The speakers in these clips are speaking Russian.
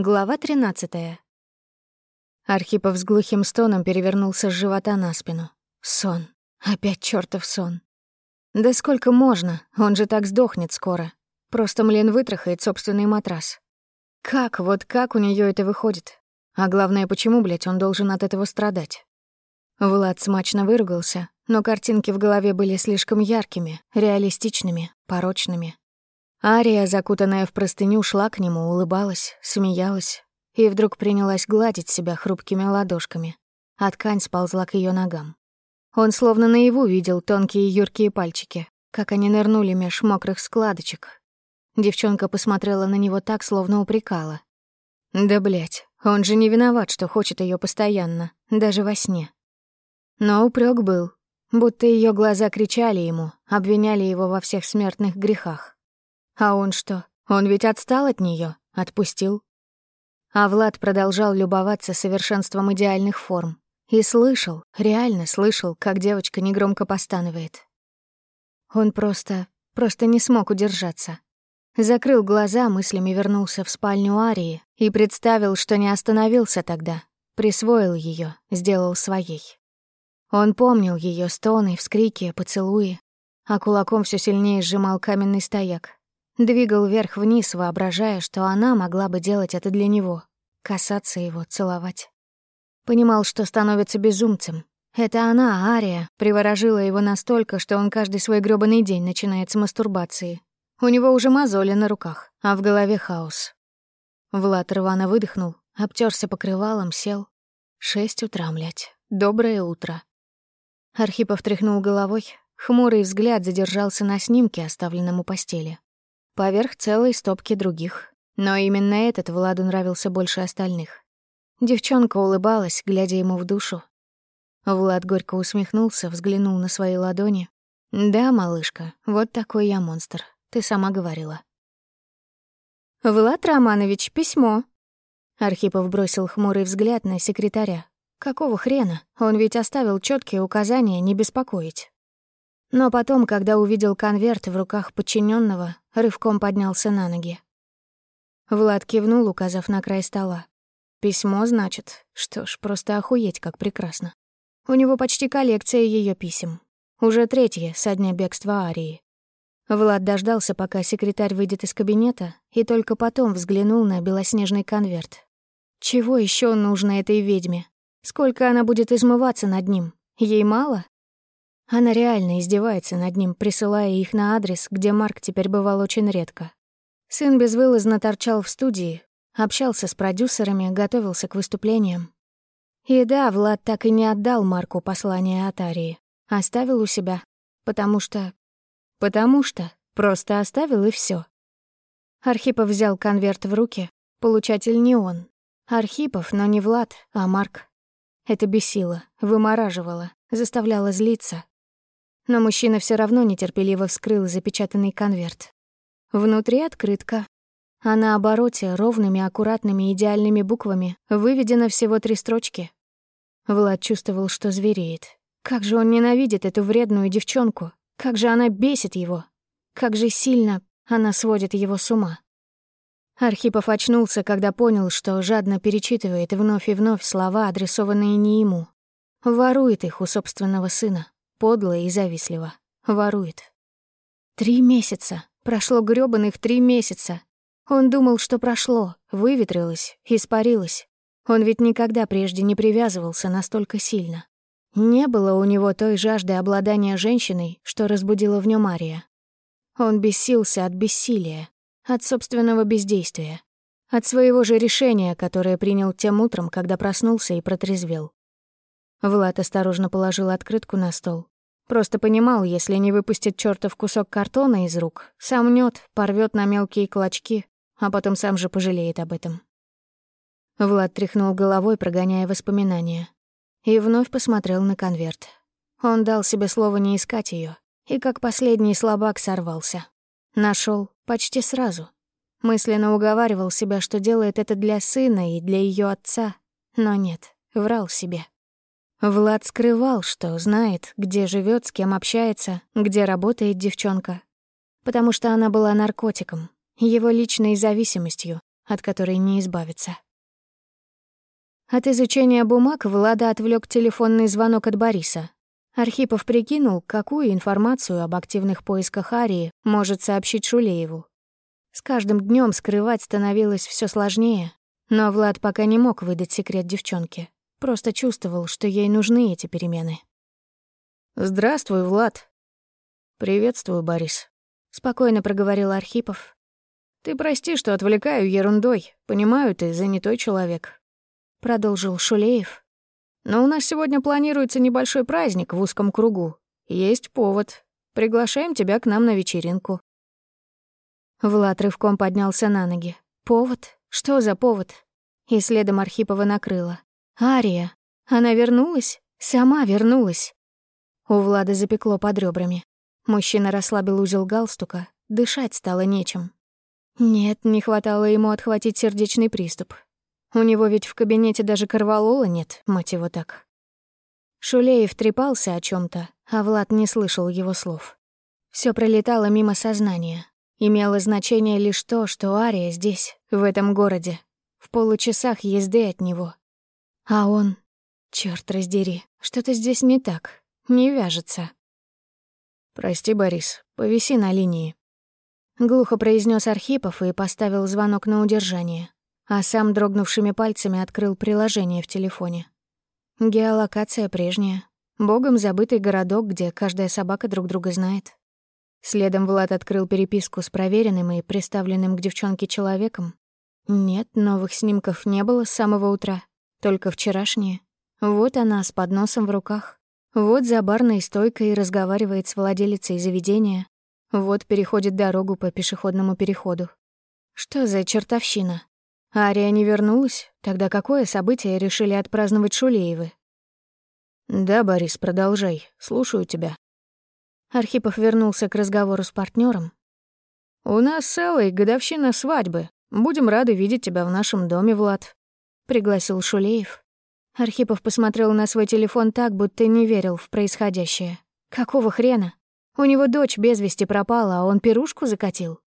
Глава 13. Архипов с глухим стоном перевернулся с живота на спину. Сон. Опять чёртов сон. Да сколько можно? Он же так сдохнет скоро. Просто, млен, вытрахает собственный матрас. Как, вот как у неё это выходит? А главное, почему, блядь, он должен от этого страдать? Влад смачно выругался, но картинки в голове были слишком яркими, реалистичными, порочными. Ария, закутанная в простыню, шла к нему, улыбалась, смеялась и вдруг принялась гладить себя хрупкими ладошками, а ткань сползла к ее ногам. Он словно наяву видел тонкие юркие пальчики, как они нырнули меж мокрых складочек. Девчонка посмотрела на него так, словно упрекала. Да, блядь, он же не виноват, что хочет ее постоянно, даже во сне. Но упрек был, будто ее глаза кричали ему, обвиняли его во всех смертных грехах. А он что? Он ведь отстал от нее, отпустил. А Влад продолжал любоваться совершенством идеальных форм. И слышал, реально слышал, как девочка негромко постанывает. Он просто, просто не смог удержаться. Закрыл глаза, мыслями вернулся в спальню Арии и представил, что не остановился тогда, присвоил ее, сделал своей. Он помнил ее стоны, вскрики, поцелуи, а кулаком все сильнее сжимал каменный стояк, Двигал вверх-вниз, воображая, что она могла бы делать это для него, касаться его, целовать. Понимал, что становится безумцем. Это она, Ария, приворожила его настолько, что он каждый свой грёбаный день начинает с мастурбации. У него уже мозоли на руках, а в голове хаос. Влад рвано выдохнул, обтерся покрывалом, сел. Шесть утра, млять. Доброе утро. Архипов тряхнул головой, хмурый взгляд задержался на снимке, оставленном у постели поверх целой стопки других. Но именно этот Владу нравился больше остальных. Девчонка улыбалась, глядя ему в душу. Влад горько усмехнулся, взглянул на свои ладони. «Да, малышка, вот такой я монстр, ты сама говорила». «Влад Романович, письмо». Архипов бросил хмурый взгляд на секретаря. «Какого хрена? Он ведь оставил четкие указания не беспокоить». Но потом, когда увидел конверт в руках подчиненного, рывком поднялся на ноги. Влад кивнул, указав на край стола. Письмо, значит? Что ж, просто охуеть, как прекрасно. У него почти коллекция ее писем. Уже третье со дня бегства Арии. Влад дождался, пока секретарь выйдет из кабинета, и только потом взглянул на белоснежный конверт. Чего еще нужно этой ведьме? Сколько она будет измываться над ним? Ей мало? Она реально издевается над ним, присылая их на адрес, где Марк теперь бывал очень редко. Сын безвылазно торчал в студии, общался с продюсерами, готовился к выступлениям. И да, Влад так и не отдал Марку послание от Арии. Оставил у себя, потому что... Потому что просто оставил и все. Архипов взял конверт в руки. Получатель не он. Архипов, но не Влад, а Марк. Это бесило, вымораживало, заставляло злиться, но мужчина все равно нетерпеливо вскрыл запечатанный конверт. Внутри открытка, а на обороте ровными, аккуратными, идеальными буквами выведено всего три строчки. Влад чувствовал, что звереет. Как же он ненавидит эту вредную девчонку, как же она бесит его, как же сильно она сводит его с ума. Архипов очнулся, когда понял, что жадно перечитывает вновь и вновь слова, адресованные не ему. Ворует их у собственного сына подло и завистливо. Ворует. Три месяца. Прошло грёбаных три месяца. Он думал, что прошло, выветрилось, испарилось. Он ведь никогда прежде не привязывался настолько сильно. Не было у него той жажды обладания женщиной, что разбудила в нем Ария. Он бесился от бессилия, от собственного бездействия, от своего же решения, которое принял тем утром, когда проснулся и протрезвел. Влад осторожно положил открытку на стол. Просто понимал, если не выпустит чертов кусок картона из рук, сомнёт, порвёт на мелкие клочки, а потом сам же пожалеет об этом. Влад тряхнул головой, прогоняя воспоминания, и вновь посмотрел на конверт. Он дал себе слово не искать её, и как последний слабак сорвался. Нашёл почти сразу. Мысленно уговаривал себя, что делает это для сына и для её отца, но нет, врал себе. Влад скрывал, что знает, где живет, с кем общается, где работает девчонка. Потому что она была наркотиком, его личной зависимостью, от которой не избавиться. От изучения бумаг Влада отвлек телефонный звонок от Бориса. Архипов прикинул, какую информацию об активных поисках Арии может сообщить Шулееву. С каждым днем скрывать становилось все сложнее, но Влад пока не мог выдать секрет девчонке. Просто чувствовал, что ей нужны эти перемены. «Здравствуй, Влад». «Приветствую, Борис», — спокойно проговорил Архипов. «Ты прости, что отвлекаю ерундой. Понимаю, ты занятой человек продолжил Шулеев. Но у нас сегодня планируется небольшой праздник в узком кругу. Есть повод. Приглашаем тебя к нам на вечеринку. Влад рывком поднялся на ноги. Повод? Что за повод? И следом Архипова накрыла. Ария. Она вернулась? Сама вернулась. У Влада запекло под ребрами. Мужчина расслабил узел галстука, дышать стало нечем. Нет, не хватало ему отхватить сердечный приступ. У него ведь в кабинете даже корвалола нет, мать его так. Шулеев трепался о чем то а Влад не слышал его слов. Все пролетало мимо сознания. Имело значение лишь то, что Ария здесь, в этом городе, в получасах езды от него. А он... Черт раздери, что-то здесь не так, не вяжется. «Прости, Борис, повиси на линии», — глухо произнес Архипов и поставил звонок на удержание а сам дрогнувшими пальцами открыл приложение в телефоне. Геолокация прежняя. Богом забытый городок, где каждая собака друг друга знает. Следом Влад открыл переписку с проверенным и приставленным к девчонке человеком. Нет, новых снимков не было с самого утра, только вчерашние. Вот она с подносом в руках. Вот за барной стойкой разговаривает с владелицей заведения. Вот переходит дорогу по пешеходному переходу. Что за чертовщина? Ария не вернулась? Тогда какое событие решили отпраздновать Шулеевы? «Да, Борис, продолжай. Слушаю тебя». Архипов вернулся к разговору с партнером. «У нас Эллой годовщина свадьбы. Будем рады видеть тебя в нашем доме, Влад», — пригласил Шулеев. Архипов посмотрел на свой телефон так, будто не верил в происходящее. Какого хрена? У него дочь без вести пропала, а он пирушку закатил.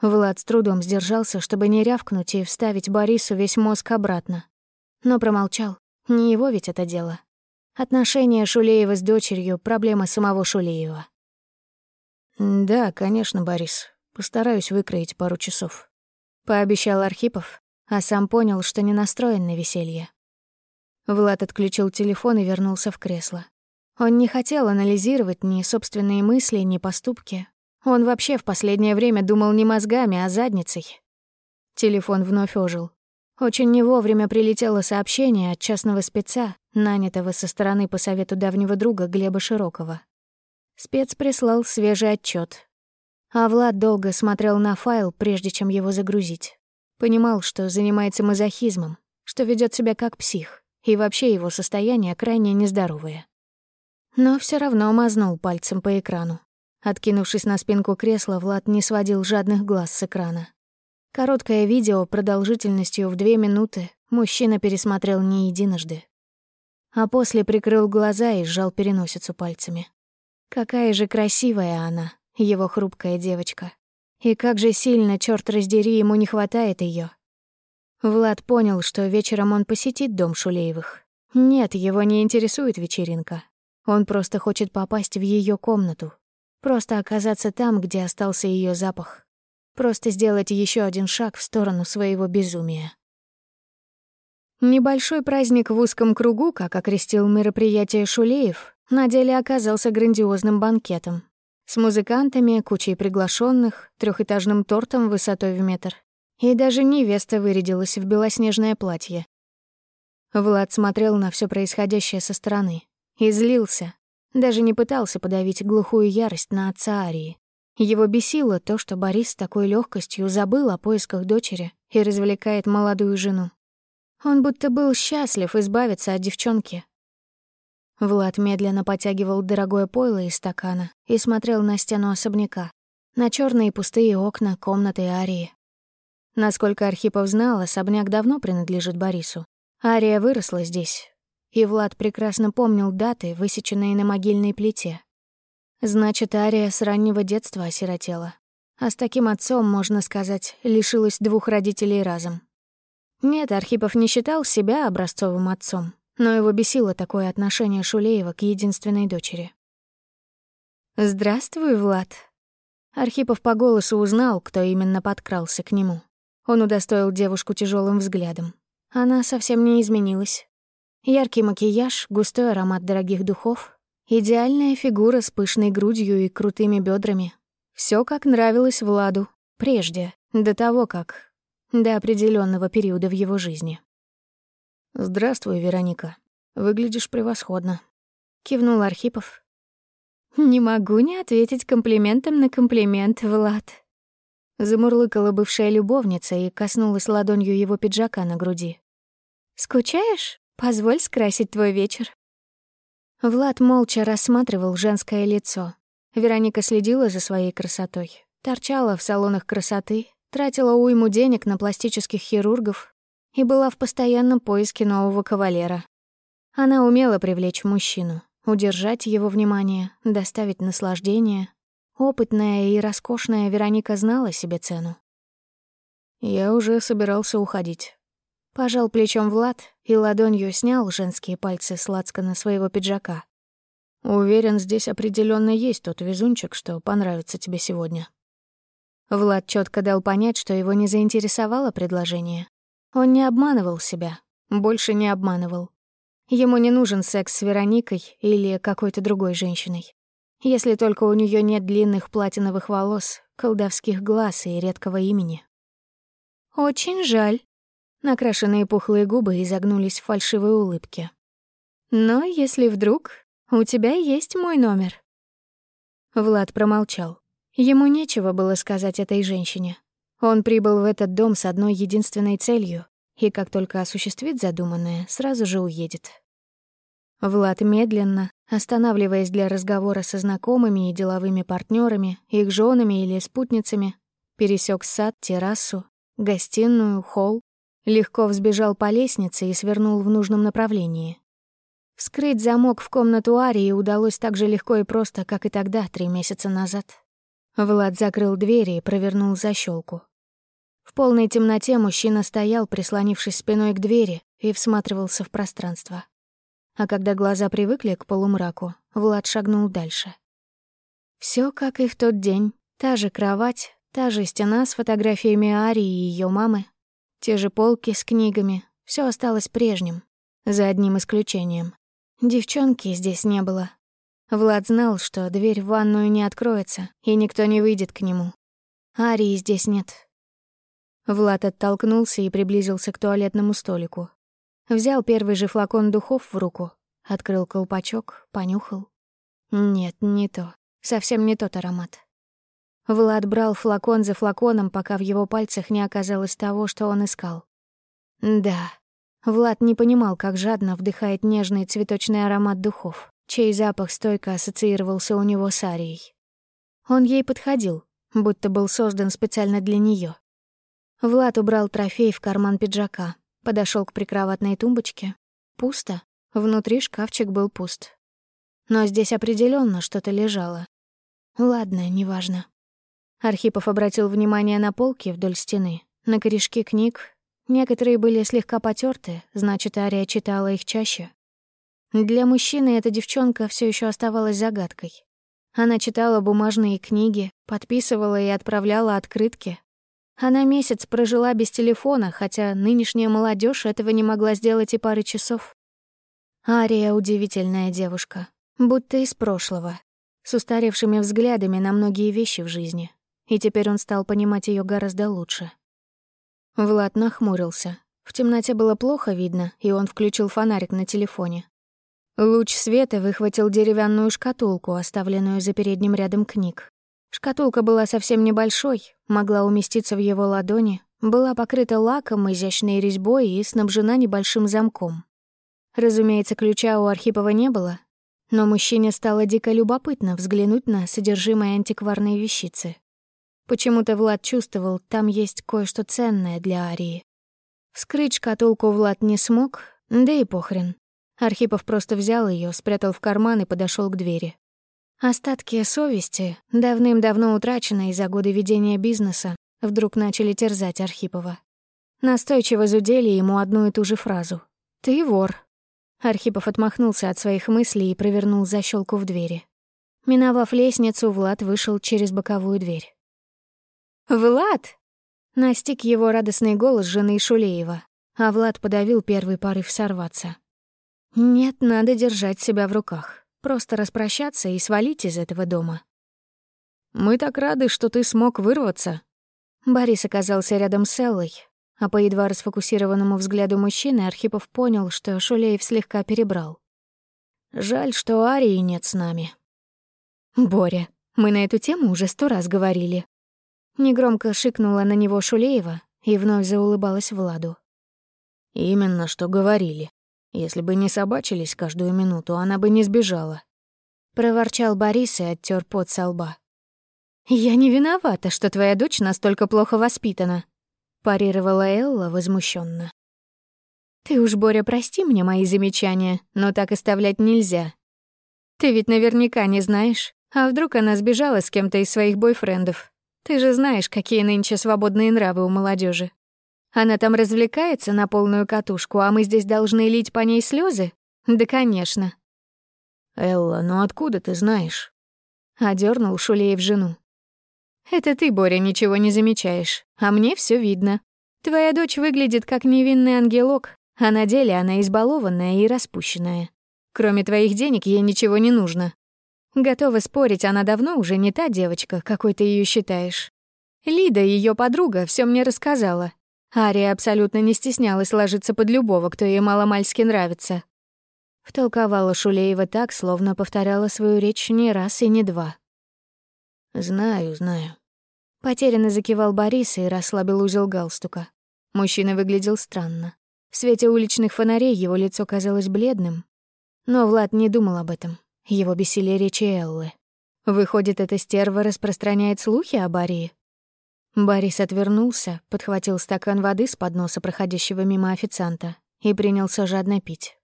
Влад с трудом сдержался, чтобы не рявкнуть и вставить Борису весь мозг обратно. Но промолчал. Не его ведь это дело. Отношения Шулеева с дочерью — проблема самого Шулеева. «Да, конечно, Борис. Постараюсь выкроить пару часов», — пообещал Архипов, а сам понял, что не настроен на веселье. Влад отключил телефон и вернулся в кресло. Он не хотел анализировать ни собственные мысли, ни поступки, он вообще в последнее время думал не мозгами, а задницей. Телефон вновь ожил. Очень не вовремя прилетело сообщение от частного спеца, нанятого со стороны по совету давнего друга Глеба Широкого. Спец прислал свежий отчет. А Влад долго смотрел на файл, прежде чем его загрузить. Понимал, что занимается мазохизмом, что ведет себя как псих, и вообще его состояние крайне нездоровое. Но все равно мазнул пальцем по экрану. Откинувшись на спинку кресла, Влад не сводил жадных глаз с экрана. Короткое видео продолжительностью в две минуты мужчина пересмотрел не единожды. А после прикрыл глаза и сжал переносицу пальцами. Какая же красивая она, его хрупкая девочка. И как же сильно, черт раздери, ему не хватает ее. Влад понял, что вечером он посетит дом Шулеевых. Нет, его не интересует вечеринка. Он просто хочет попасть в ее комнату, Просто оказаться там, где остался ее запах. Просто сделать еще один шаг в сторону своего безумия. Небольшой праздник в узком кругу, как окрестил мероприятие Шулеев, на деле оказался грандиозным банкетом. С музыкантами, кучей приглашенных, трехэтажным тортом высотой в метр. И даже невеста вырядилась в белоснежное платье. Влад смотрел на все происходящее со стороны и злился, даже не пытался подавить глухую ярость на отца Арии. Его бесило то, что Борис с такой легкостью забыл о поисках дочери и развлекает молодую жену. Он будто был счастлив избавиться от девчонки. Влад медленно потягивал дорогое пойло из стакана и смотрел на стену особняка, на черные пустые окна комнаты Арии. Насколько Архипов знал, особняк давно принадлежит Борису. Ария выросла здесь, и Влад прекрасно помнил даты, высеченные на могильной плите. Значит, Ария с раннего детства осиротела. а с таким отцом, можно сказать, лишилась двух родителей разом. Нет, Архипов не считал себя образцовым отцом, но его бесило такое отношение Шулеева к единственной дочери. «Здравствуй, Влад». Архипов по голосу узнал, кто именно подкрался к нему. Он удостоил девушку тяжелым взглядом. Она совсем не изменилась. Яркий макияж, густой аромат дорогих духов, идеальная фигура с пышной грудью и крутыми бедрами. Все как нравилось Владу, прежде, до того как... до определенного периода в его жизни. «Здравствуй, Вероника. Выглядишь превосходно», — кивнул Архипов. «Не могу не ответить комплиментом на комплимент, Влад», Замурлыкала бывшая любовница и коснулась ладонью его пиджака на груди. «Скучаешь? Позволь скрасить твой вечер». Влад молча рассматривал женское лицо. Вероника следила за своей красотой, торчала в салонах красоты, тратила уйму денег на пластических хирургов и была в постоянном поиске нового кавалера. Она умела привлечь мужчину, удержать его внимание, доставить наслаждение, Опытная и роскошная Вероника знала себе цену. Я уже собирался уходить. Пожал плечом Влад и ладонью снял женские пальцы с на своего пиджака. Уверен, здесь определенно есть тот везунчик, что понравится тебе сегодня. Влад четко дал понять, что его не заинтересовало предложение. Он не обманывал себя, больше не обманывал. Ему не нужен секс с Вероникой или какой-то другой женщиной. Если только у нее нет длинных платиновых волос, колдовских глаз и редкого имени. «Очень жаль». Накрашенные пухлые губы изогнулись в фальшивой улыбке. «Но если вдруг у тебя есть мой номер?» Влад промолчал. Ему нечего было сказать этой женщине. Он прибыл в этот дом с одной единственной целью, и как только осуществит задуманное, сразу же уедет. Влад медленно, останавливаясь для разговора со знакомыми и деловыми партнерами, их женами или спутницами, пересек сад, террасу, гостиную, холл, легко взбежал по лестнице и свернул в нужном направлении. Скрыть замок в комнату Арии удалось так же легко и просто, как и тогда, три месяца назад. Влад закрыл двери и провернул защелку. В полной темноте мужчина стоял, прислонившись спиной к двери, и всматривался в пространство а когда глаза привыкли к полумраку, Влад шагнул дальше. Все как и в тот день. Та же кровать, та же стена с фотографиями Арии и ее мамы, те же полки с книгами. Все осталось прежним, за одним исключением. Девчонки здесь не было. Влад знал, что дверь в ванную не откроется, и никто не выйдет к нему. Арии здесь нет. Влад оттолкнулся и приблизился к туалетному столику. Взял первый же флакон духов в руку, открыл колпачок, понюхал. Нет, не то. Совсем не тот аромат. Влад брал флакон за флаконом, пока в его пальцах не оказалось того, что он искал. Да, Влад не понимал, как жадно вдыхает нежный цветочный аромат духов, чей запах стойко ассоциировался у него с Арией. Он ей подходил, будто был создан специально для нее. Влад убрал трофей в карман пиджака, Подошел к прикроватной тумбочке. Пусто. Внутри шкафчик был пуст. Но здесь определенно что-то лежало. Ладно, неважно. Архипов обратил внимание на полки вдоль стены, на корешки книг. Некоторые были слегка потерты, значит, Ария читала их чаще. Для мужчины эта девчонка все еще оставалась загадкой. Она читала бумажные книги, подписывала и отправляла открытки, она месяц прожила без телефона, хотя нынешняя молодежь этого не могла сделать и пары часов. Ария — удивительная девушка, будто из прошлого, с устаревшими взглядами на многие вещи в жизни, и теперь он стал понимать ее гораздо лучше. Влад нахмурился. В темноте было плохо видно, и он включил фонарик на телефоне. Луч света выхватил деревянную шкатулку, оставленную за передним рядом книг. Шкатулка была совсем небольшой, могла уместиться в его ладони, была покрыта лаком, изящной резьбой и снабжена небольшим замком. Разумеется, ключа у Архипова не было, но мужчине стало дико любопытно взглянуть на содержимое антикварной вещицы. Почему-то Влад чувствовал, там есть кое-что ценное для Арии. Вскрыть шкатулку Влад не смог, да и похрен. Архипов просто взял ее, спрятал в карман и подошел к двери. Остатки совести, давным-давно утраченные за годы ведения бизнеса, вдруг начали терзать Архипова. Настойчиво зудели ему одну и ту же фразу. «Ты вор». Архипов отмахнулся от своих мыслей и провернул защелку в двери. Миновав лестницу, Влад вышел через боковую дверь. «Влад!» — настиг его радостный голос жены Шулеева, а Влад подавил первый порыв сорваться. «Нет, надо держать себя в руках. Просто распрощаться и свалить из этого дома. «Мы так рады, что ты смог вырваться». Борис оказался рядом с Эллой, а по едва расфокусированному взгляду мужчины Архипов понял, что Шулеев слегка перебрал. «Жаль, что Арии нет с нами». «Боря, мы на эту тему уже сто раз говорили». Негромко шикнула на него Шулеева и вновь заулыбалась Владу. «Именно что говорили. Если бы не собачились каждую минуту, она бы не сбежала. Проворчал Борис и оттер пот со лба. «Я не виновата, что твоя дочь настолько плохо воспитана», — парировала Элла возмущенно. «Ты уж, Боря, прости мне мои замечания, но так оставлять нельзя. Ты ведь наверняка не знаешь, а вдруг она сбежала с кем-то из своих бойфрендов? Ты же знаешь, какие нынче свободные нравы у молодежи. Она там развлекается на полную катушку, а мы здесь должны лить по ней слезы? Да, конечно. Элла, ну откуда ты знаешь? Одернул Шулеев жену. Это ты, Боря, ничего не замечаешь, а мне все видно. Твоя дочь выглядит как невинный ангелок, а на деле она избалованная и распущенная. Кроме твоих денег ей ничего не нужно. Готова спорить, она давно уже не та девочка, какой ты ее считаешь. Лида, ее подруга, все мне рассказала. Ария абсолютно не стеснялась ложиться под любого, кто ей маломальски нравится. Втолковала Шулеева так, словно повторяла свою речь не раз и не два. «Знаю, знаю». Потерянно закивал Борис и расслабил узел галстука. Мужчина выглядел странно. В свете уличных фонарей его лицо казалось бледным. Но Влад не думал об этом. Его бесили речи Эллы. Выходит, эта стерва распространяет слухи об Арии? Борис отвернулся, подхватил стакан воды с подноса проходящего мимо официанта и принялся жадно пить.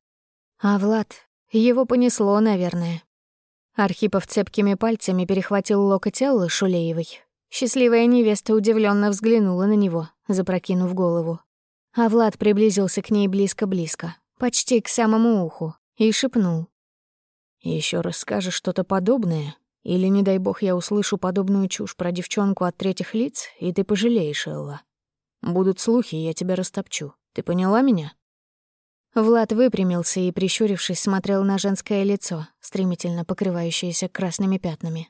А Влад... Его понесло, наверное. Архипов цепкими пальцами перехватил локоть Эллы Шулеевой. Счастливая невеста удивленно взглянула на него, запрокинув голову. А Влад приблизился к ней близко-близко, почти к самому уху, и шепнул. Еще раз скажешь что-то подобное, или, не дай бог, я услышу подобную чушь про девчонку от третьих лиц, и ты пожалеешь, Элла. Будут слухи, я тебя растопчу. Ты поняла меня?» Влад выпрямился и, прищурившись, смотрел на женское лицо, стремительно покрывающееся красными пятнами.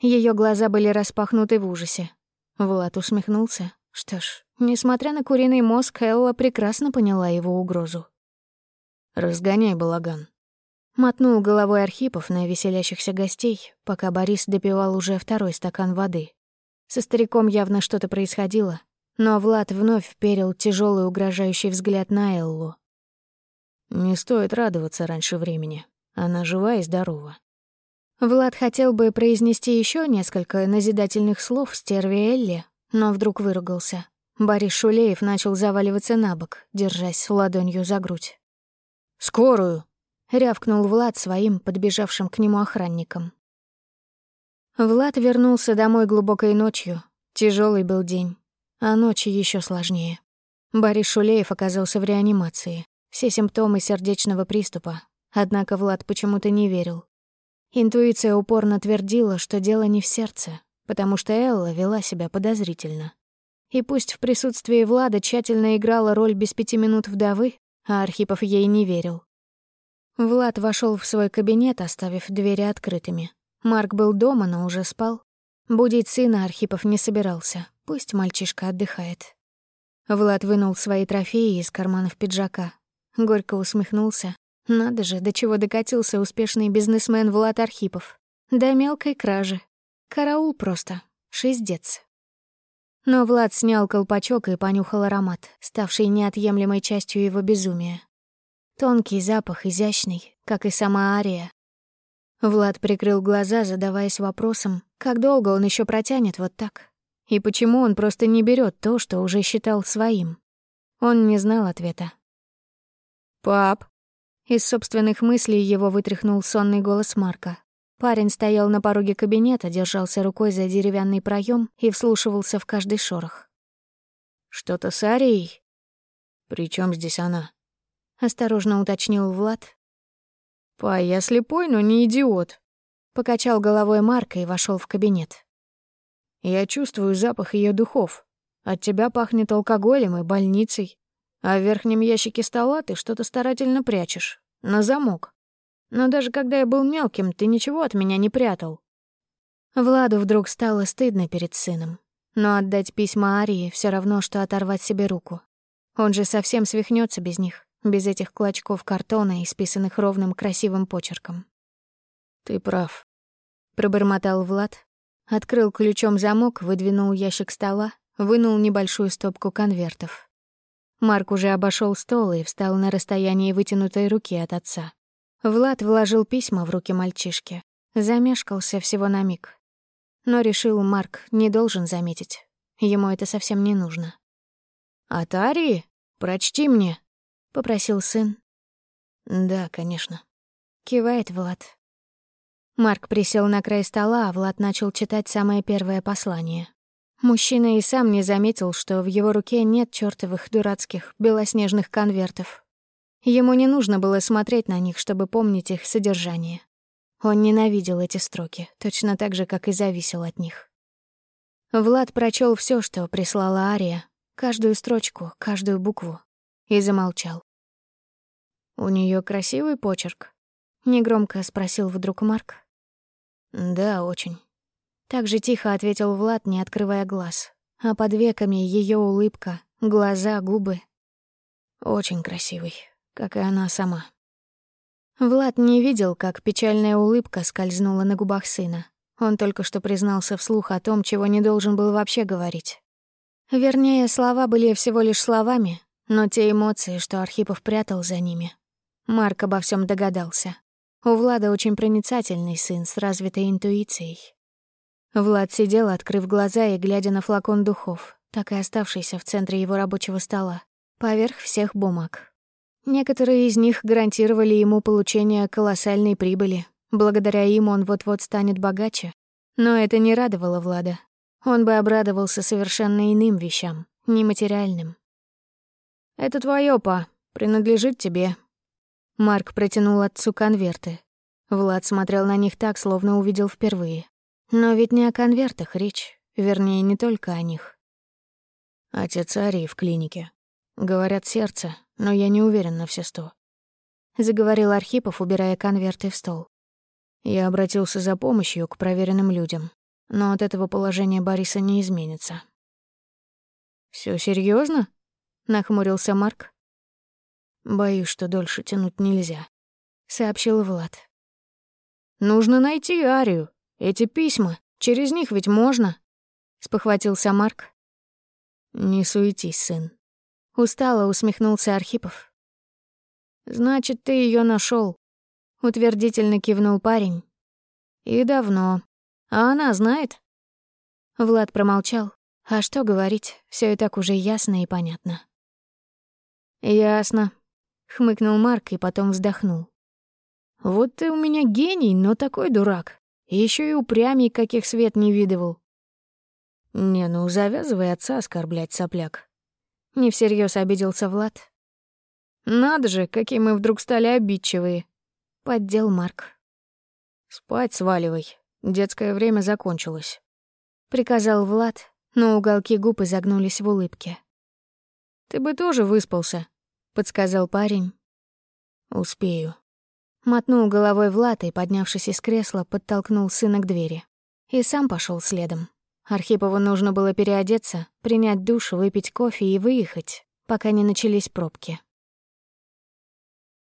Ее глаза были распахнуты в ужасе. Влад усмехнулся. Что ж, несмотря на куриный мозг, Элла прекрасно поняла его угрозу. «Разгоняй балаган. Мотнул головой Архипов на веселящихся гостей, пока Борис допивал уже второй стакан воды. Со стариком явно что-то происходило, но Влад вновь вперил тяжелый угрожающий взгляд на Эллу. «Не стоит радоваться раньше времени. Она жива и здорова». Влад хотел бы произнести еще несколько назидательных слов стерве Элли, но вдруг выругался. Борис Шулеев начал заваливаться на бок, держась ладонью за грудь. «Скорую!» — рявкнул Влад своим подбежавшим к нему охранникам. Влад вернулся домой глубокой ночью. Тяжелый был день, а ночи еще сложнее. Борис Шулеев оказался в реанимации. Все симптомы сердечного приступа. Однако Влад почему-то не верил. Интуиция упорно твердила, что дело не в сердце, потому что Элла вела себя подозрительно. И пусть в присутствии Влада тщательно играла роль без пяти минут вдовы, а Архипов ей не верил. Влад вошел в свой кабинет, оставив двери открытыми. Марк был дома, но уже спал. Будить сына Архипов не собирался. Пусть мальчишка отдыхает. Влад вынул свои трофеи из карманов пиджака. Горько усмехнулся. Надо же, до чего докатился успешный бизнесмен Влад Архипов. До мелкой кражи. Караул просто. Шиздец. Но Влад снял колпачок и понюхал аромат, ставший неотъемлемой частью его безумия. Тонкий запах, изящный, как и сама Ария. Влад прикрыл глаза, задаваясь вопросом, как долго он еще протянет вот так, и почему он просто не берет то, что уже считал своим. Он не знал ответа. «Пап!» Из собственных мыслей его вытряхнул сонный голос Марка. Парень стоял на пороге кабинета, держался рукой за деревянный проем и вслушивался в каждый шорох. «Что-то с Арией?» «При чем здесь она?» — осторожно уточнил Влад. «Па, я слепой, но не идиот», — покачал головой Марка и вошел в кабинет. «Я чувствую запах ее духов. От тебя пахнет алкоголем и больницей. А в верхнем ящике стола ты что-то старательно прячешь. На замок. Но даже когда я был мелким, ты ничего от меня не прятал. Владу вдруг стало стыдно перед сыном. Но отдать письма Арии все равно, что оторвать себе руку. Он же совсем свихнется без них, без этих клочков картона, исписанных ровным красивым почерком. «Ты прав», — пробормотал Влад, открыл ключом замок, выдвинул ящик стола, вынул небольшую стопку конвертов. Марк уже обошел стол и встал на расстоянии вытянутой руки от отца. Влад вложил письма в руки мальчишки. Замешкался всего на миг. Но решил, Марк не должен заметить. Ему это совсем не нужно. «Атарии? Прочти мне», — попросил сын. «Да, конечно», — кивает Влад. Марк присел на край стола, а Влад начал читать самое первое послание. Мужчина и сам не заметил, что в его руке нет чёртовых дурацких белоснежных конвертов. Ему не нужно было смотреть на них, чтобы помнить их содержание. Он ненавидел эти строки, точно так же, как и зависел от них. Влад прочел все, что прислала Ария, каждую строчку, каждую букву, и замолчал. «У нее красивый почерк?» — негромко спросил вдруг Марк. «Да, очень». Так же тихо ответил Влад, не открывая глаз. А под веками ее улыбка, глаза, губы. Очень красивый, как и она сама. Влад не видел, как печальная улыбка скользнула на губах сына. Он только что признался вслух о том, чего не должен был вообще говорить. Вернее, слова были всего лишь словами, но те эмоции, что Архипов прятал за ними. Марк обо всем догадался. У Влада очень проницательный сын с развитой интуицией. Влад сидел, открыв глаза и глядя на флакон духов, так и оставшийся в центре его рабочего стола, поверх всех бумаг. Некоторые из них гарантировали ему получение колоссальной прибыли. Благодаря им он вот-вот станет богаче. Но это не радовало Влада. Он бы обрадовался совершенно иным вещам, нематериальным. «Это твоё, па, принадлежит тебе». Марк протянул отцу конверты. Влад смотрел на них так, словно увидел впервые. Но ведь не о конвертах речь, вернее, не только о них. Отец Арии в клинике. Говорят, сердце, но я не уверен на все сто. Заговорил Архипов, убирая конверты в стол. Я обратился за помощью к проверенным людям, но от этого положение Бориса не изменится. Все серьезно? Нахмурился Марк. Боюсь, что дольше тянуть нельзя, сообщил Влад. Нужно найти Арию, эти письма, через них ведь можно. Спохватился Марк. Не суетись, сын. Устало усмехнулся Архипов. Значит, ты ее нашел. Утвердительно кивнул парень. И давно. А она знает? Влад промолчал. А что говорить, все и так уже ясно и понятно. Ясно, хмыкнул Марк и потом вздохнул. Вот ты у меня гений, но такой дурак. Еще и упрямей, каких свет не видывал. Не, ну завязывай отца оскорблять, сопляк. Не всерьез обиделся Влад. Надо же, какие мы вдруг стали обидчивые. Поддел Марк. Спать сваливай. Детское время закончилось. Приказал Влад, но уголки губ изогнулись в улыбке. Ты бы тоже выспался, подсказал парень. Успею. Мотнул головой Влад и, поднявшись из кресла, подтолкнул сына к двери. И сам пошел следом. Архипову нужно было переодеться, принять душ, выпить кофе и выехать, пока не начались пробки.